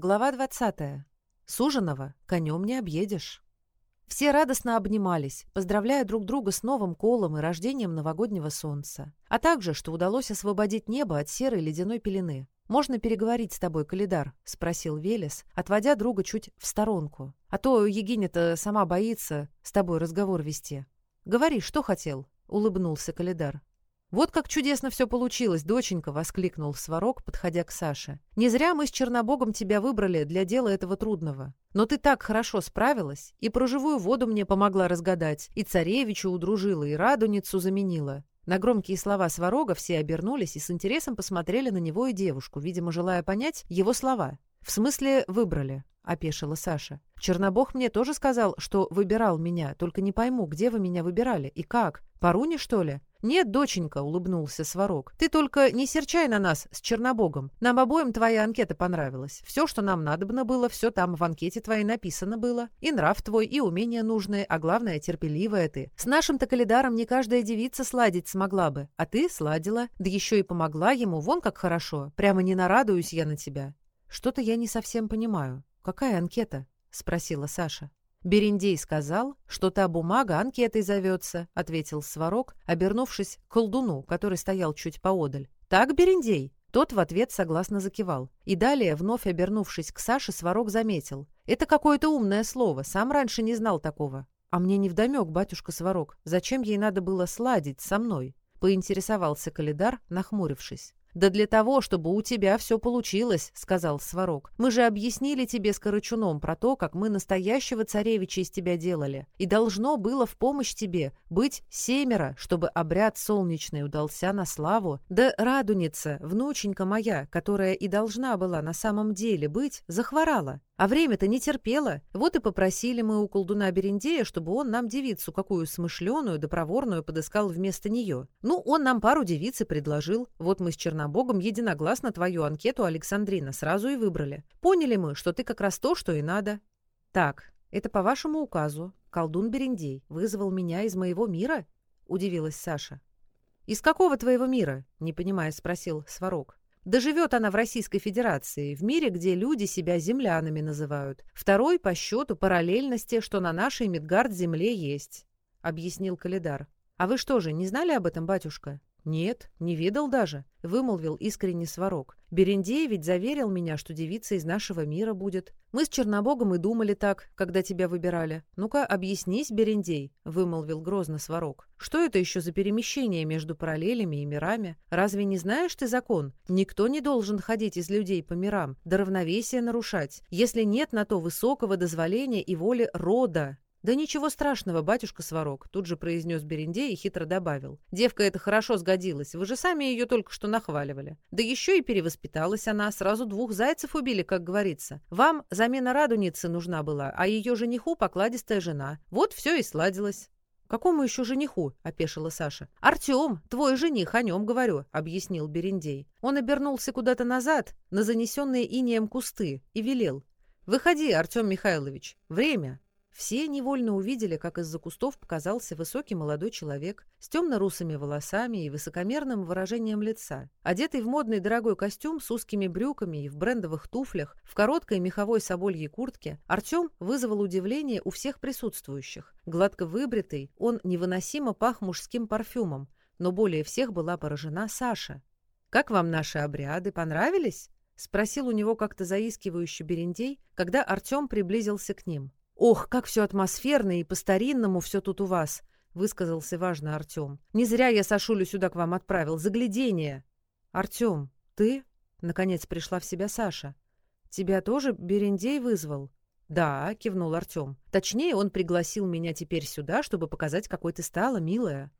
Глава 20. Суженого конем не объедешь. Все радостно обнимались, поздравляя друг друга с новым колом и рождением новогоднего солнца, а также, что удалось освободить небо от серой ледяной пелены. «Можно переговорить с тобой, Калидар?» — спросил Велес, отводя друга чуть в сторонку. «А то Егиня-то сама боится с тобой разговор вести». «Говори, что хотел?» — улыбнулся Калидар. «Вот как чудесно все получилось, доченька!» — воскликнул Сварог, подходя к Саше. «Не зря мы с Чернобогом тебя выбрали для дела этого трудного. Но ты так хорошо справилась, и про воду мне помогла разгадать, и царевичу удружила, и радуницу заменила». На громкие слова Сварога все обернулись и с интересом посмотрели на него и девушку, видимо, желая понять его слова. «В смысле, выбрали», — опешила Саша. «Чернобог мне тоже сказал, что выбирал меня, только не пойму, где вы меня выбирали и как. Паруни, что ли?» «Нет, доченька», — улыбнулся Сварог. «Ты только не серчай на нас с Чернобогом. Нам обоим твоя анкета понравилась. Все, что нам надобно было, все там в анкете твоей написано было. И нрав твой, и умения нужные, а главное, терпеливая ты. С нашим-то калидаром не каждая девица сладить смогла бы, а ты сладила, да еще и помогла ему, вон как хорошо. Прямо не нарадуюсь я на тебя». «Что-то я не совсем понимаю. Какая анкета?» — спросила Саша. Берендей сказал, что та бумага анкетой зовется», — ответил Сварог, обернувшись к колдуну, который стоял чуть поодаль. «Так, Берендей? Тот в ответ согласно закивал. И далее, вновь обернувшись к Саше, Сварог заметил. «Это какое-то умное слово, сам раньше не знал такого». «А мне невдомек, батюшка Сварог, зачем ей надо было сладить со мной?» — поинтересовался Калидар, нахмурившись. «Да для того, чтобы у тебя все получилось», — сказал Сварог. «Мы же объяснили тебе с Корычуном про то, как мы настоящего царевича из тебя делали. И должно было в помощь тебе быть семеро, чтобы обряд солнечный удался на славу. Да радуница, внученька моя, которая и должна была на самом деле быть, захворала. А время-то не терпело. Вот и попросили мы у колдуна Берендея, чтобы он нам девицу, какую смышленую да проворную, подыскал вместо нее. Ну, он нам пару девиц и предложил. Вот мы с Чернобогом единогласно твою анкету, Александрина, сразу и выбрали. Поняли мы, что ты как раз то, что и надо. Так, это по вашему указу. Колдун Берендей вызвал меня из моего мира? Удивилась Саша. «Из какого твоего мира?» — не понимая спросил Сварог. Доживет она в Российской Федерации, в мире, где люди себя землянами называют. Второй по счету параллельности, что на нашей Мидгард земле есть», — объяснил Калидар. «А вы что же, не знали об этом, батюшка?» «Нет, не видел даже», — вымолвил искренне Сварог. «Берендей ведь заверил меня, что девица из нашего мира будет. Мы с Чернобогом и думали так, когда тебя выбирали. Ну-ка, объяснись, Берендей», — вымолвил грозно Сварог. «Что это еще за перемещение между параллелями и мирами? Разве не знаешь ты закон? Никто не должен ходить из людей по мирам, да равновесие нарушать, если нет на то высокого дозволения и воли рода, «Да ничего страшного, батюшка Сварог», — тут же произнес Беренде и хитро добавил. «Девка это хорошо сгодилась, вы же сами ее только что нахваливали. Да еще и перевоспиталась она, сразу двух зайцев убили, как говорится. Вам замена радуницы нужна была, а ее жениху покладистая жена. Вот все и сладилось». «Какому еще жениху?» – опешила Саша. «Артем, твой жених, о нем говорю», – объяснил Берендей. Он обернулся куда-то назад, на занесенные инеем кусты, и велел. «Выходи, Артем Михайлович, время». Все невольно увидели, как из-за кустов показался высокий молодой человек с темно-русыми волосами и высокомерным выражением лица, одетый в модный дорогой костюм с узкими брюками и в брендовых туфлях, в короткой меховой собольей куртке, Артем вызвал удивление у всех присутствующих. Гладко выбритый, он невыносимо пах мужским парфюмом, но более всех была поражена Саша. «Как вам наши обряды? Понравились?» — спросил у него как-то заискивающий Берендей, когда Артем приблизился к ним. «Ох, как все атмосферно и по-старинному все тут у вас», — высказался важно Артем. «Не зря я Сашулю сюда к вам отправил. Заглядение!» «Артем, ты?» — наконец пришла в себя Саша. «Тебя тоже Берендей вызвал?» «Да», — кивнул Артем. «Точнее, он пригласил меня теперь сюда, чтобы показать, какой ты стала, милая».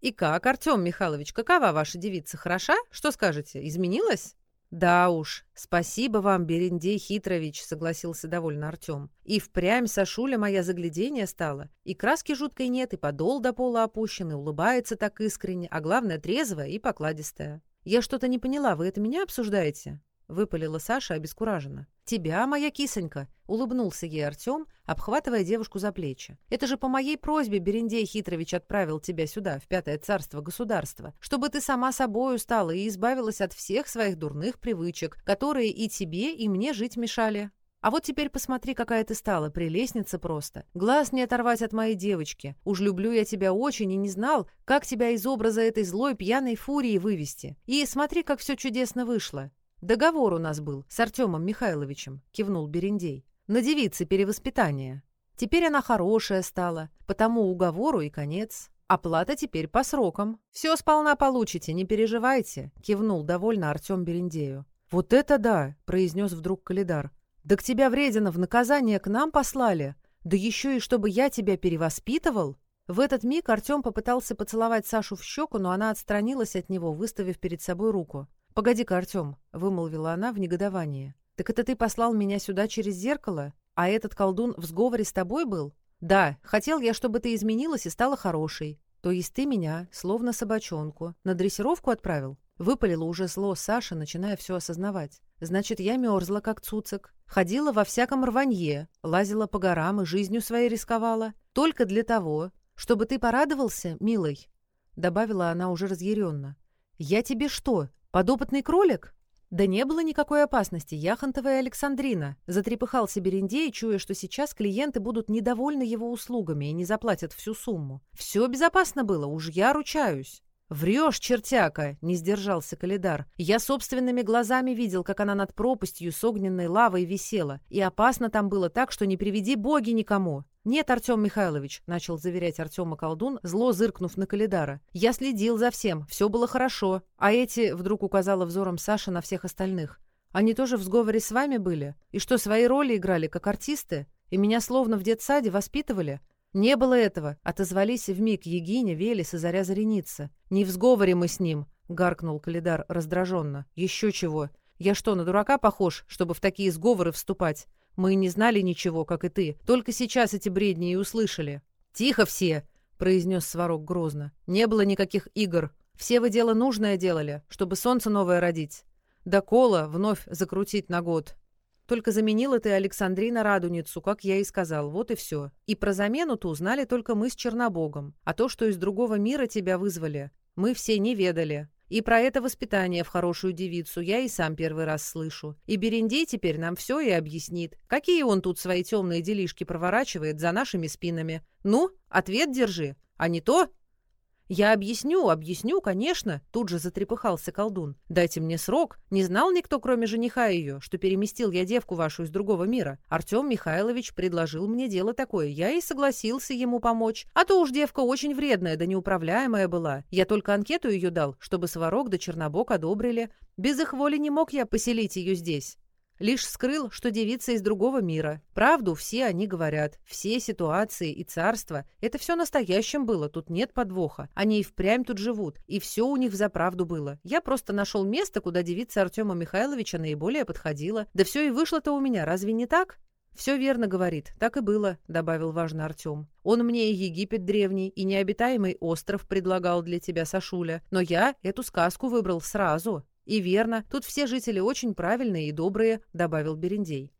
«И как, Артем Михайлович, какова ваша девица? Хороша? Что скажете, изменилась?» «Да уж, спасибо вам, Берендей Хитрович», — согласился довольно Артем. «И впрямь Сашуля моя заглядение стало. И краски жуткой нет, и подол до пола опущен, и улыбается так искренне, а главное, трезвая и покладистая». «Я что-то не поняла, вы это меня обсуждаете?» выпалила Саша обескураженно. «Тебя, а, моя кисонька!» — улыбнулся ей Артем, обхватывая девушку за плечи. «Это же по моей просьбе Берендей Хитрович отправил тебя сюда, в Пятое Царство Государства, чтобы ты сама собой устала и избавилась от всех своих дурных привычек, которые и тебе, и мне жить мешали». А вот теперь посмотри, какая ты стала, прелестница просто. Глаз не оторвать от моей девочки. Уж люблю я тебя очень и не знал, как тебя из образа этой злой пьяной фурии вывести. И смотри, как все чудесно вышло. «Договор у нас был с Артемом Михайловичем», — кивнул Берендей. «На девице перевоспитание. Теперь она хорошая стала, потому уговору и конец. Оплата теперь по срокам. Все сполна получите, не переживайте», — кивнул довольно Артем Берендею. «Вот это да!» — произнес вдруг Калидар. «Да к тебя, Вредина, в наказание к нам послали! Да еще и чтобы я тебя перевоспитывал!» В этот миг Артем попытался поцеловать Сашу в щеку, но она отстранилась от него, выставив перед собой руку. «Погоди-ка, Артем», — вымолвила она в негодовании. «Так это ты послал меня сюда через зеркало? А этот колдун в сговоре с тобой был? Да, хотел я, чтобы ты изменилась и стала хорошей. То есть ты меня, словно собачонку, на дрессировку отправил?» Выпалила уже зло Саша, начиная все осознавать. «Значит, я мерзла, как цуцик. Ходила во всяком рванье, лазила по горам и жизнью своей рисковала. Только для того, чтобы ты порадовался, милый?» Добавила она уже разъяренно. «Я тебе что, Подопытный кролик? Да не было никакой опасности. Яхонтова и Александрина. Затрепыхался Берендей, чуя, что сейчас клиенты будут недовольны его услугами и не заплатят всю сумму. Все безопасно было, уж я ручаюсь. «Врешь, чертяка!» — не сдержался Калидар. «Я собственными глазами видел, как она над пропастью с огненной лавой висела, и опасно там было так, что не приведи боги никому. «Нет, Артем Михайлович», — начал заверять Артема колдун, зло зыркнув на Калидара. «Я следил за всем, все было хорошо. А эти...» — вдруг указала взором Саша на всех остальных. «Они тоже в сговоре с вами были? И что, свои роли играли, как артисты? И меня словно в детсаде воспитывали?» «Не было этого», — отозвались вмиг Егиня, Велес и Заря Зареница. «Не в сговоре мы с ним», — гаркнул Калидар раздраженно. «Еще чего. Я что, на дурака похож, чтобы в такие сговоры вступать? Мы не знали ничего, как и ты. Только сейчас эти бредни и услышали». «Тихо все!» — произнес Сварог грозно. «Не было никаких игр. Все вы дело нужное делали, чтобы солнце новое родить. да кола вновь закрутить на год. Только заменила ты Александрина Радуницу, как я и сказал, вот и все. И про замену-то узнали только мы с Чернобогом. А то, что из другого мира тебя вызвали, мы все не ведали. И про это воспитание в хорошую девицу я и сам первый раз слышу. И Берендей теперь нам все и объяснит, какие он тут свои темные делишки проворачивает за нашими спинами. Ну, ответ держи, а не то я объясню, объясню, конечно, тут же затрепыхался колдун. Дайте мне срок. Не знал никто, кроме жениха ее, что переместил я девку вашу из другого мира. Артем Михайлович предложил мне дело такое. Я и согласился ему помочь. А то уж девка очень вредная да неуправляемая была. Я только анкету ее дал, чтобы Сварог да Чернобог одобрили. Без их воли не мог я поселить ее здесь лишь скрыл, что девица из другого мира. Правду все они говорят. Все ситуации и царства. Это все настоящим было, тут нет подвоха. Они и впрямь тут живут. И все у них за правду было. Я просто нашел место, куда девица Артема Михайловича наиболее подходила. Да все и вышло-то у меня, разве не так? «Все верно, — говорит, — так и было», — добавил важно Артем. «Он мне и Египет древний, и необитаемый остров предлагал для тебя Сашуля, но я эту сказку выбрал сразу, и верно, тут все жители очень правильные и добрые», — добавил Берендей.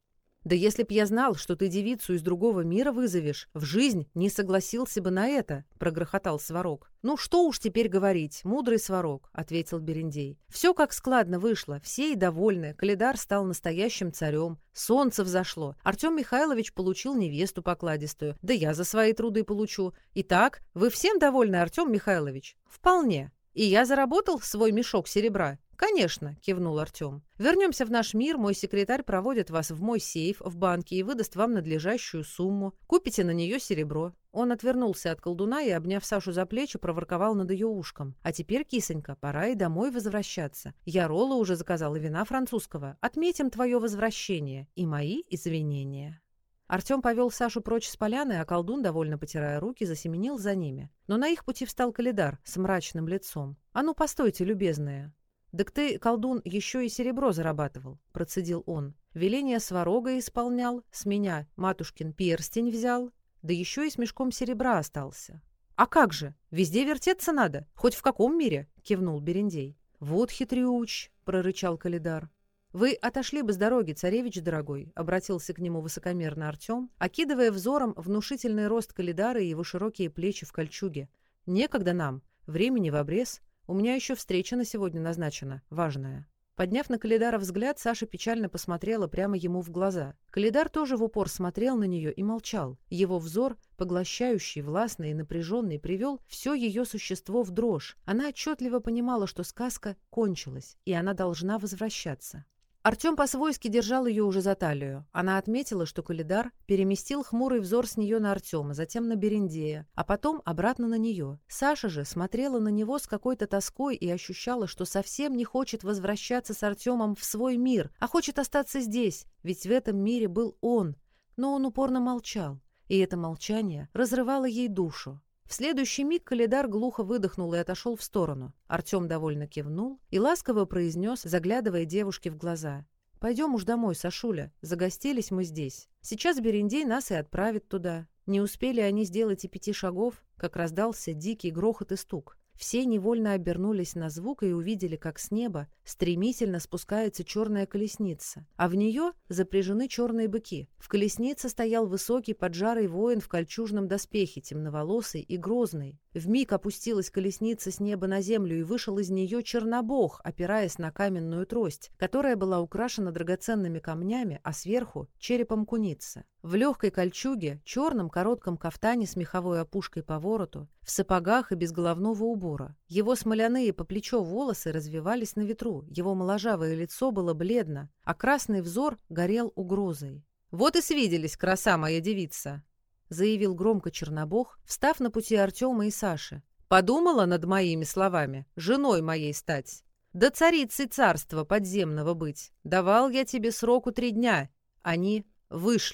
«Да если б я знал, что ты девицу из другого мира вызовешь, в жизнь не согласился бы на это», — прогрохотал Сварог. «Ну что уж теперь говорить, мудрый Сварог», — ответил Берендей. «Все как складно вышло, все и довольны, Калидар стал настоящим царем, солнце взошло, Артем Михайлович получил невесту покладистую, да я за свои труды получу. Итак, вы всем довольны, Артем Михайлович?» «Вполне. И я заработал свой мешок серебра?» «Конечно», — кивнул Артем. «Вернемся в наш мир, мой секретарь проводит вас в мой сейф в банке и выдаст вам надлежащую сумму. Купите на нее серебро». Он отвернулся от колдуна и, обняв Сашу за плечи, проворковал над ее ушком. «А теперь, кисонька, пора и домой возвращаться. Я Ролла уже заказала вина французского. Отметим твое возвращение и мои извинения». Артем повел Сашу прочь с поляны, а колдун, довольно потирая руки, засеменил за ними. Но на их пути встал Калидар с мрачным лицом. «А ну, постойте, любезная, «Так ты, колдун, еще и серебро зарабатывал», — процедил он. «Веление сварога исполнял, с меня матушкин перстень взял, да еще и с мешком серебра остался». «А как же? Везде вертеться надо, хоть в каком мире?» — кивнул Берендей. «Вот хитрюч», — прорычал Калидар. «Вы отошли бы с дороги, царевич дорогой», — обратился к нему высокомерно Артем, окидывая взором внушительный рост Калидара и его широкие плечи в кольчуге. «Некогда нам, времени в обрез, у меня еще встреча на сегодня назначена, важная». Подняв на Калидара взгляд, Саша печально посмотрела прямо ему в глаза. Калидар тоже в упор смотрел на нее и молчал. Его взор, поглощающий, властный и напряженный, привел все ее существо в дрожь. Она отчетливо понимала, что сказка кончилась, и она должна возвращаться. Артем по-свойски держал ее уже за талию. Она отметила, что Кулидар переместил хмурый взор с нее на Артема, затем на Берендея, а потом обратно на нее. Саша же смотрела на него с какой-то тоской и ощущала, что совсем не хочет возвращаться с Артемом в свой мир, а хочет остаться здесь, ведь в этом мире был он. Но он упорно молчал, и это молчание разрывало ей душу. В следующий миг Калидар глухо выдохнул и отошел в сторону. Артем довольно кивнул и ласково произнес, заглядывая девушке в глаза. «Пойдем уж домой, Сашуля. Загостились мы здесь. Сейчас Берендей нас и отправит туда». Не успели они сделать и пяти шагов, как раздался дикий грохот и стук. Все невольно обернулись на звук и увидели, как с неба стремительно спускается черная колесница, а в нее запряжены черные быки. В колеснице стоял высокий поджарый воин в кольчужном доспехе, темноволосый и грозный. В миг опустилась колесница с неба на землю, и вышел из нее чернобог, опираясь на каменную трость, которая была украшена драгоценными камнями, а сверху — черепом куницы в легкой кольчуге, черном коротком кафтане с меховой опушкой по вороту, в сапогах и без головного убора. Его смоляные по плечо волосы развивались на ветру, его моложавое лицо было бледно, а красный взор горел угрозой. «Вот и свиделись, краса моя девица!» заявил громко Чернобог, встав на пути Артема и Саши. «Подумала над моими словами, женой моей стать. Да царицей царства подземного быть. Давал я тебе сроку три дня. Они вышли.